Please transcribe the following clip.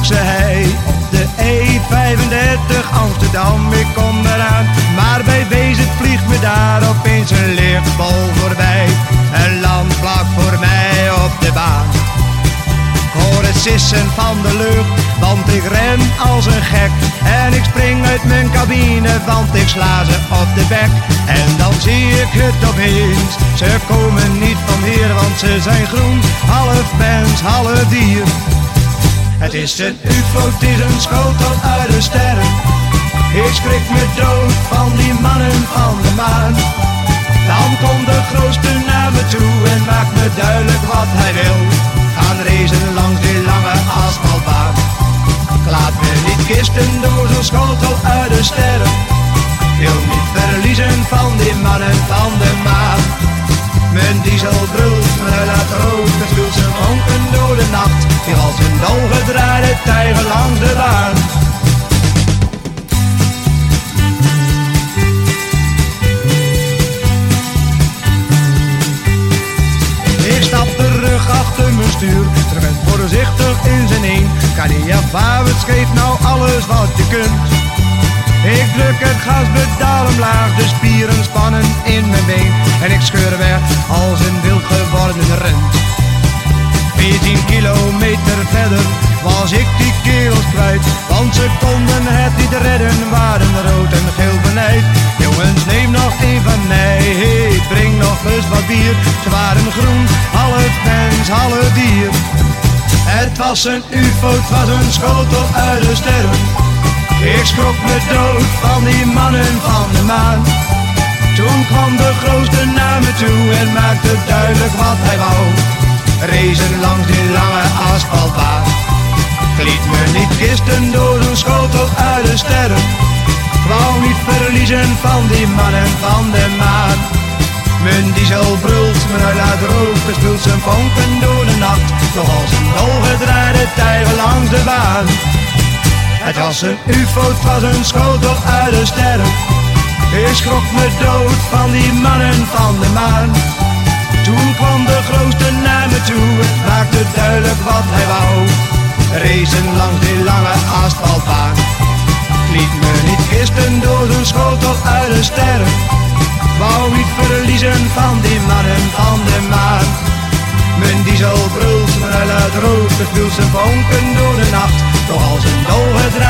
klonk hij op de E35 Amsterdam, ik kom eraan. Maar bij wezen vliegt me daar opeens een lichtbol voorbij. Een land vlak voor mij op de baan. Ik hoor het sissen van de lucht, want ik ren als een gek. En ik spring uit mijn cabine, want ik sla ze op de bek. En dan zie ik het opeens, ze komen niet van hier, want ze zijn groen. Half mens, half dier. Het is een ufo, het is een schotel uit de sterren. Ik schrik me dood van die mannen van de maan. Dan komt de grootste naar me toe en maakt me duidelijk wat hij wil. Gaan racen langs die lange asfaltbaan. Ik laat me niet kisten door zo'n schotel uit de sterren. Wil niet verliezen van die mannen van de maan. Mijn diesel brult, me laat rood, in zijn een. Nou alles wat je kunt. Ik druk het gaspedaal omlaag, de spieren spannen in mijn been. En ik scheur weg als een wild geworden rund. 14 kilometer verder was ik die kerels kwijt. Want ze konden het niet redden, waren rood en geel benijd. Jongens, neem nog een van mij, hey, breng nog eens wat bier. Ze waren groen, half mens, half dier. Het was een ufo, het was een schotel uit de sterren. Ik schrok me dood van die mannen van de maan. Toen kwam de grootste naar me toe en maakte duidelijk wat hij wou. Rezen langs die lange asfaltbaan. Ik liet me niet kisten door een schotel uit de sterren. Wou niet verliezen van die mannen van de maan. Mijn diesel brult, mijn huil laat rook, speelt zijn vonken door de nacht. Nog als een dolgedraaide tijger langs de baan. Het was een ufo, het was een schotel uit de sterren. Ik schrok me dood van die mannen van de maan. Toen kwam de grootste naar me toe, het maakte duidelijk wat hij wou. Racen langs die lange asfaltbaan. Liet me niet kisten door zo'n schotel uit de sterren. Van die mannen van de maan. Mijn diesel brult, mijn huil uit rook, het viel zijn vonken door de nacht. Toch als een de baan.